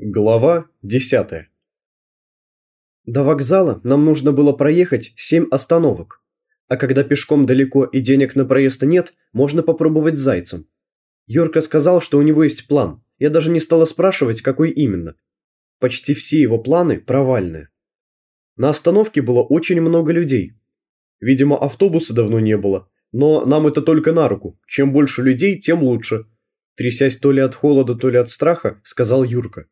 Глава 10 До вокзала нам нужно было проехать 7 остановок. А когда пешком далеко и денег на проезд нет, можно попробовать зайцем. Юрка сказал, что у него есть план. Я даже не стала спрашивать, какой именно. Почти все его планы провальные. На остановке было очень много людей. Видимо, автобуса давно не было. Но нам это только на руку. Чем больше людей, тем лучше. Трясясь то ли от холода, то ли от страха, сказал Юрка.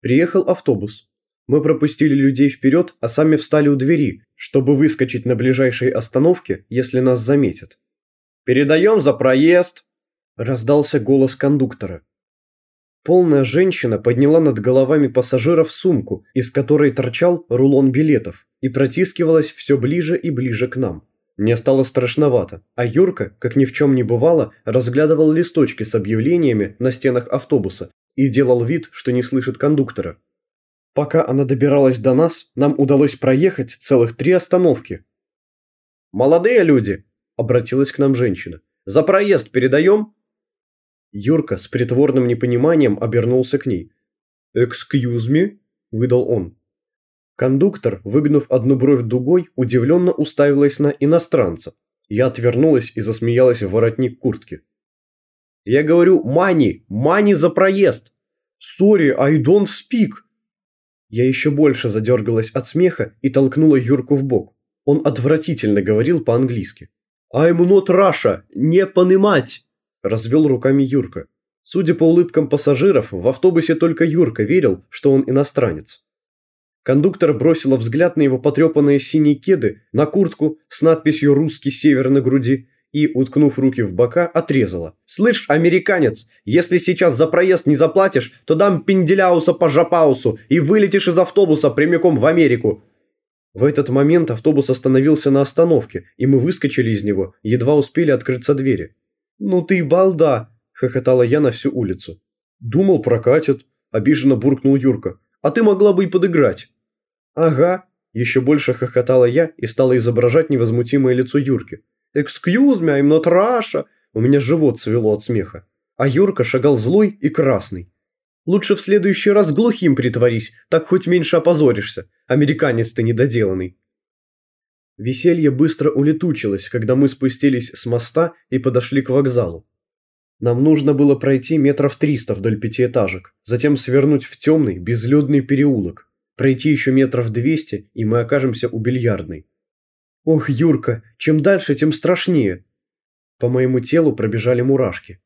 Приехал автобус. Мы пропустили людей вперед, а сами встали у двери, чтобы выскочить на ближайшей остановке, если нас заметят. «Передаем за проезд!» – раздался голос кондуктора. Полная женщина подняла над головами пассажиров сумку, из которой торчал рулон билетов, и протискивалась все ближе и ближе к нам. Мне стало страшновато, а Юрка, как ни в чем не бывало, разглядывал листочки с объявлениями на стенах автобуса и делал вид, что не слышит кондуктора. Пока она добиралась до нас, нам удалось проехать целых три остановки. «Молодые люди!» – обратилась к нам женщина. «За проезд передаем?» Юрка с притворным непониманием обернулся к ней. «Excuse me?» – выдал он. Кондуктор, выгнув одну бровь дугой, удивленно уставилась на иностранца. Я отвернулась и засмеялась в воротник куртки. Я говорю «Мани! Мани за проезд!» «Sorry, I don't speak!» Я еще больше задергалась от смеха и толкнула Юрку в бок. Он отвратительно говорил по-английски. «I'm not Russia! Не понимать!» Развел руками Юрка. Судя по улыбкам пассажиров, в автобусе только Юрка верил, что он иностранец. Кондуктор бросила взгляд на его потрепанные синие кеды, на куртку с надписью «Русский север» на груди и, уткнув руки в бока, отрезала. «Слышь, американец, если сейчас за проезд не заплатишь, то дам пенделяуса по жапаусу и вылетишь из автобуса прямиком в Америку». В этот момент автобус остановился на остановке, и мы выскочили из него, едва успели открыться двери. «Ну ты балда!» – хохотала я на всю улицу. «Думал, прокатит», – обиженно буркнул Юрка. «А ты могла бы и подыграть». «Ага», – еще больше хохотала я и стала изображать невозмутимое лицо Юрки. «Excuse me, I'm not Russia!» У меня живот свело от смеха. А Юрка шагал злой и красный. «Лучше в следующий раз глухим притворись, так хоть меньше опозоришься. Американец ты недоделанный». Веселье быстро улетучилось, когда мы спустились с моста и подошли к вокзалу. Нам нужно было пройти метров триста вдоль пятиэтажек, затем свернуть в темный, безлюдный переулок, пройти еще метров двести, и мы окажемся у бильярдной. Ох, Юрка, чем дальше, тем страшнее. По моему телу пробежали мурашки.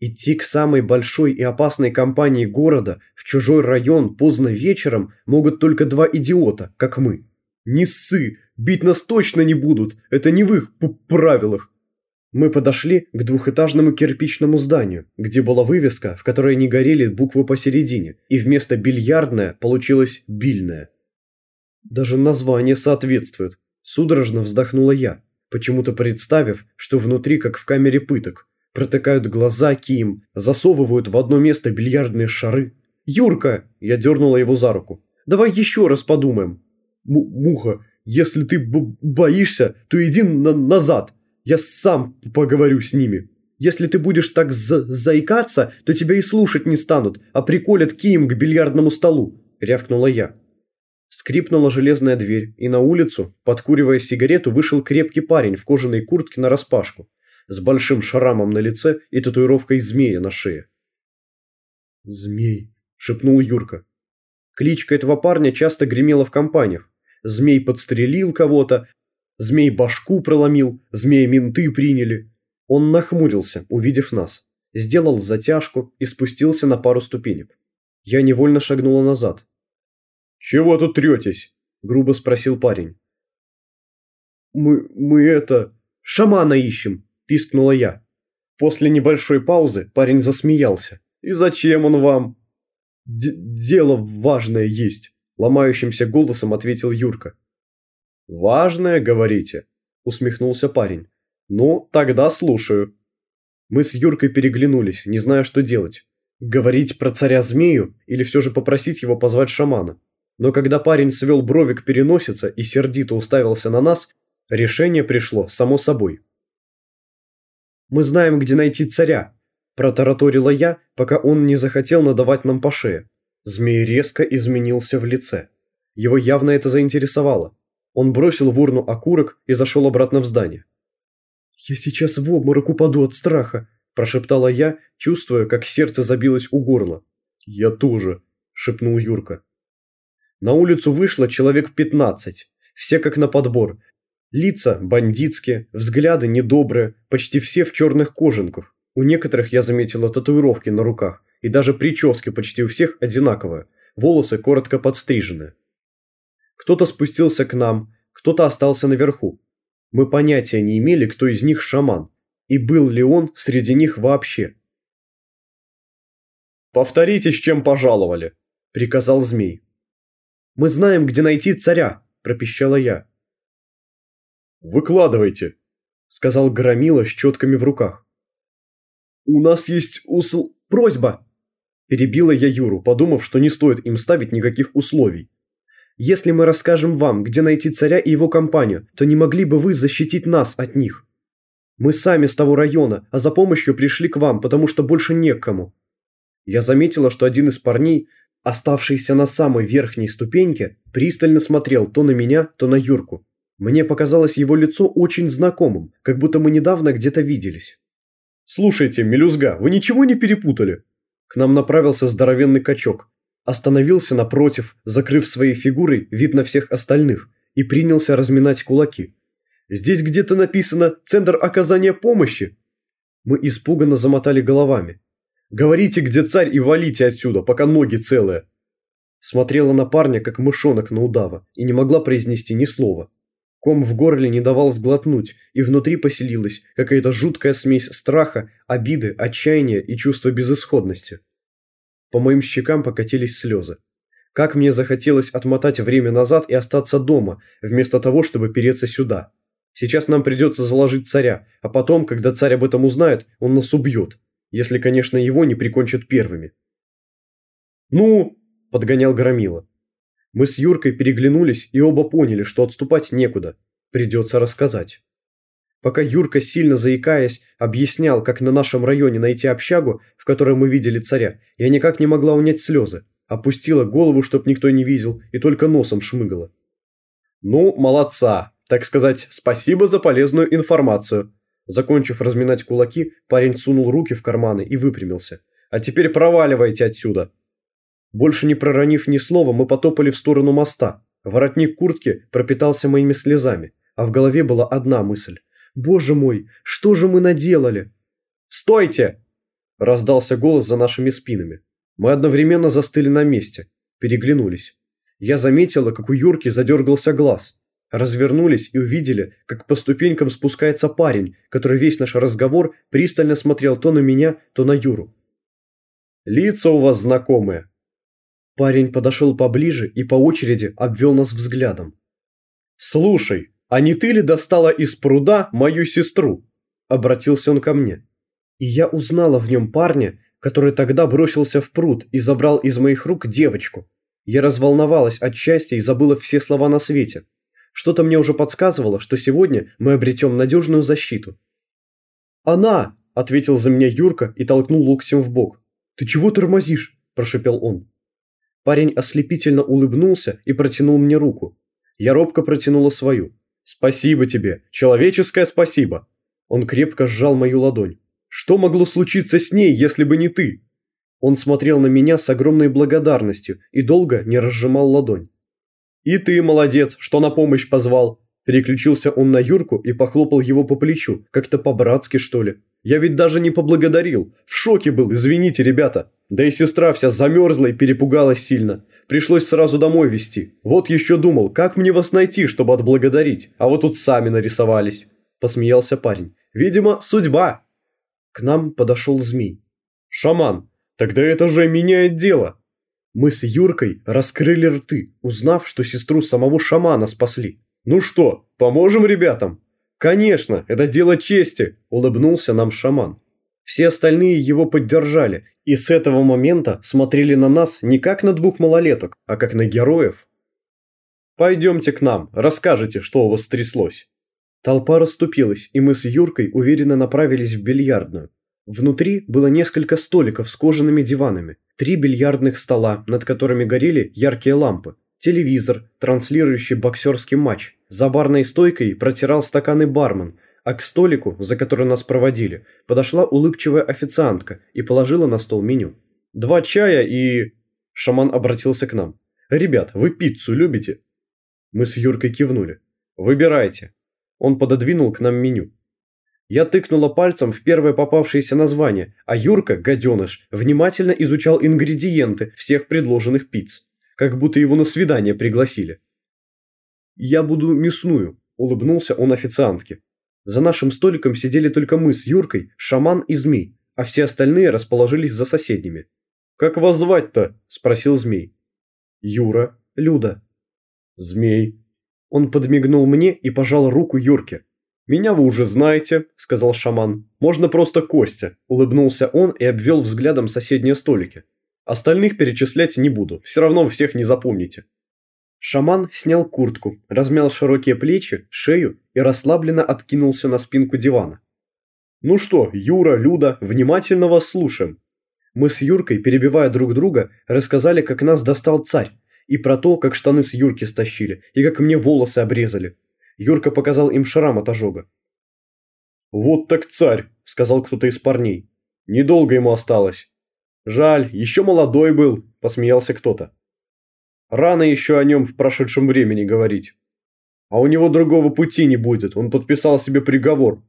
Идти к самой большой и опасной компании города в чужой район поздно вечером могут только два идиота, как мы. Не ссы, бить нас точно не будут, это не в их правилах. Мы подошли к двухэтажному кирпичному зданию, где была вывеска, в которой не горели буквы посередине, и вместо бильярдная получилось бильная. Даже название соответствует. Судорожно вздохнула я, почему-то представив, что внутри, как в камере пыток, протыкают глаза кием, засовывают в одно место бильярдные шары. «Юрка!» – я дернула его за руку. «Давай еще раз подумаем». М «Муха, если ты боишься, то иди на назад. Я сам поговорю с ними. Если ты будешь так за заикаться, то тебя и слушать не станут, а приколят кием к бильярдному столу», – рявкнула я. Скрипнула железная дверь, и на улицу, подкуривая сигарету, вышел крепкий парень в кожаной куртке нараспашку, с большим шрамом на лице и татуировкой змея на шее. «Змей», – шепнул Юрка. Кличка этого парня часто гремела в компаниях. Змей подстрелил кого-то, змей башку проломил, змея менты приняли. Он нахмурился, увидев нас, сделал затяжку и спустился на пару ступенек. Я невольно шагнула назад, «Чего тут третесь?» – грубо спросил парень. «Мы... мы это... шамана ищем!» – пискнула я. После небольшой паузы парень засмеялся. «И зачем он вам?» Д «Дело важное есть», – ломающимся голосом ответил Юрка. «Важное, говорите?» – усмехнулся парень. «Ну, тогда слушаю». Мы с Юркой переглянулись, не зная, что делать. Говорить про царя-змею или все же попросить его позвать шамана? Но когда парень свел брови к переносице и сердито уставился на нас, решение пришло само собой. «Мы знаем, где найти царя», Протараторила я, пока он не захотел надавать нам по шее. Змей резко изменился в лице. Его явно это заинтересовало. Он бросил в урну окурок и зашел обратно в здание. «Я сейчас в обморок упаду от страха», – прошептала я, чувствуя, как сердце забилось у горла. «Я тоже», – шепнул Юрка. На улицу вышло человек пятнадцать, все как на подбор. Лица бандитские, взгляды недобрые, почти все в черных кожанках. У некоторых я заметила татуировки на руках, и даже прически почти у всех одинаковые, волосы коротко подстрижены. Кто-то спустился к нам, кто-то остался наверху. Мы понятия не имели, кто из них шаман, и был ли он среди них вообще. «Повторите, с чем пожаловали», – приказал змей. «Мы знаем, где найти царя», – пропищала я. «Выкладывайте», – сказал Громила с четками в руках. «У нас есть усл... просьба!» Перебила я Юру, подумав, что не стоит им ставить никаких условий. «Если мы расскажем вам, где найти царя и его компанию, то не могли бы вы защитить нас от них? Мы сами с того района, а за помощью пришли к вам, потому что больше не к кому». Я заметила, что один из парней, оставшийся на самой верхней ступеньке, пристально смотрел то на меня, то на Юрку. Мне показалось его лицо очень знакомым, как будто мы недавно где-то виделись. «Слушайте, мелюзга, вы ничего не перепутали?» К нам направился здоровенный качок. Остановился напротив, закрыв своей фигурой вид на всех остальных, и принялся разминать кулаки. «Здесь где-то написано «Центр оказания помощи». Мы испуганно замотали головами. «Говорите, где царь, и валите отсюда, пока ноги целые!» Смотрела на парня, как мышонок на удава, и не могла произнести ни слова. Ком в горле не давал сглотнуть, и внутри поселилась какая-то жуткая смесь страха, обиды, отчаяния и чувства безысходности. По моим щекам покатились слезы. Как мне захотелось отмотать время назад и остаться дома, вместо того, чтобы переться сюда. Сейчас нам придется заложить царя, а потом, когда царь об этом узнает, он нас убьет. Если, конечно, его не прикончат первыми. «Ну!» – подгонял Громила. Мы с Юркой переглянулись и оба поняли, что отступать некуда. Придется рассказать. Пока Юрка, сильно заикаясь, объяснял, как на нашем районе найти общагу, в которой мы видели царя, я никак не могла унять слезы. Опустила голову, чтоб никто не видел, и только носом шмыгала. «Ну, молодца! Так сказать, спасибо за полезную информацию!» Закончив разминать кулаки, парень сунул руки в карманы и выпрямился. «А теперь проваливайте отсюда!» Больше не проронив ни слова, мы потопали в сторону моста. Воротник куртки пропитался моими слезами, а в голове была одна мысль. «Боже мой, что же мы наделали?» «Стойте!» – раздался голос за нашими спинами. Мы одновременно застыли на месте, переглянулись. Я заметила, как у Юрки задергался глаз. Развернулись и увидели, как по ступенькам спускается парень, который весь наш разговор пристально смотрел то на меня, то на Юру. «Лица у вас знакомые», Парень подошел поближе и по очереди обвел нас взглядом. «Слушай, а не ты ли достала из пруда мою сестру?» Обратился он ко мне. И я узнала в нем парня, который тогда бросился в пруд и забрал из моих рук девочку. Я разволновалась от счастья и забыла все слова на свете. Что-то мне уже подсказывало, что сегодня мы обретем надежную защиту. «Она!» – ответил за меня Юрка и толкнул локтем в бок. «Ты чего тормозишь?» – прошепел он. Парень ослепительно улыбнулся и протянул мне руку. Я робко протянула свою. «Спасибо тебе, человеческое спасибо!» Он крепко сжал мою ладонь. «Что могло случиться с ней, если бы не ты?» Он смотрел на меня с огромной благодарностью и долго не разжимал ладонь. «И ты молодец, что на помощь позвал!» Переключился он на Юрку и похлопал его по плечу, как-то по-братски что ли. «Я ведь даже не поблагодарил. В шоке был, извините, ребята!» Да и сестра вся замерзла и перепугалась сильно. Пришлось сразу домой везти. Вот еще думал, как мне вас найти, чтобы отблагодарить. А вот тут сами нарисовались. Посмеялся парень. Видимо, судьба. К нам подошел змей. Шаман, тогда это же меняет дело. Мы с Юркой раскрыли рты, узнав, что сестру самого шамана спасли. Ну что, поможем ребятам? Конечно, это дело чести, улыбнулся нам шаман. Все остальные его поддержали и с этого момента смотрели на нас не как на двух малолеток, а как на героев. «Пойдемте к нам, расскажете, что у вас стряслось». Толпа расступилась, и мы с Юркой уверенно направились в бильярдную. Внутри было несколько столиков с кожаными диванами, три бильярдных стола, над которыми горели яркие лампы, телевизор, транслирующий боксерский матч. За барной стойкой протирал стаканы бармен, а к столику, за который нас проводили, подошла улыбчивая официантка и положила на стол меню. «Два чая и...» Шаман обратился к нам. «Ребят, вы пиццу любите?» Мы с Юркой кивнули. «Выбирайте». Он пододвинул к нам меню. Я тыкнула пальцем в первое попавшееся название, а Юрка, гаденыш, внимательно изучал ингредиенты всех предложенных пиц, как будто его на свидание пригласили. «Я буду мясную», – улыбнулся он официантке. За нашим столиком сидели только мы с Юркой, шаман и змей, а все остальные расположились за соседними. «Как вас звать-то?» – спросил змей. «Юра, Люда». «Змей». Он подмигнул мне и пожал руку Юрке. «Меня вы уже знаете», – сказал шаман. «Можно просто Костя», – улыбнулся он и обвел взглядом соседние столики. «Остальных перечислять не буду, все равно всех не запомните». Шаман снял куртку, размял широкие плечи, шею и расслабленно откинулся на спинку дивана. «Ну что, Юра, Люда, внимательно вас слушаем». Мы с Юркой, перебивая друг друга, рассказали, как нас достал царь, и про то, как штаны с Юрки стащили, и как мне волосы обрезали, Юрка показал им шрам от ожога. «Вот так царь», – сказал кто-то из парней. «Недолго ему осталось». «Жаль, еще молодой был», – посмеялся кто-то. «Рано еще о нем в прошедшем времени говорить. А у него другого пути не будет, он подписал себе приговор».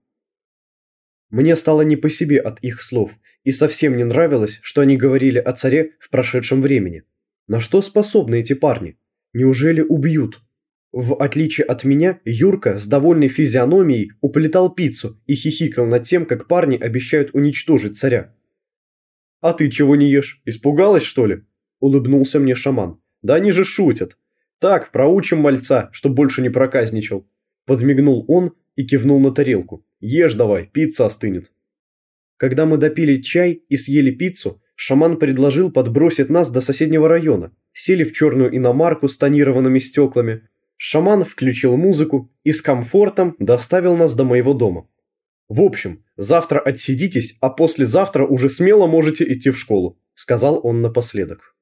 Мне стало не по себе от их слов, и совсем не нравилось, что они говорили о царе в прошедшем времени. На что способны эти парни? Неужели убьют? В отличие от меня, Юрка с довольной физиономией уплетал пиццу и хихикал над тем, как парни обещают уничтожить царя. «А ты чего не ешь? Испугалась, что ли?» – улыбнулся мне шаман. «Да они же шутят. Так, проучим мальца, чтоб больше не проказничал». Подмигнул он и кивнул на тарелку. «Ешь давай, пицца остынет». Когда мы допили чай и съели пиццу, шаман предложил подбросить нас до соседнего района. Сели в черную иномарку с тонированными стеклами, Шаман включил музыку и с комфортом доставил нас до моего дома. «В общем, завтра отсидитесь, а послезавтра уже смело можете идти в школу», – сказал он напоследок.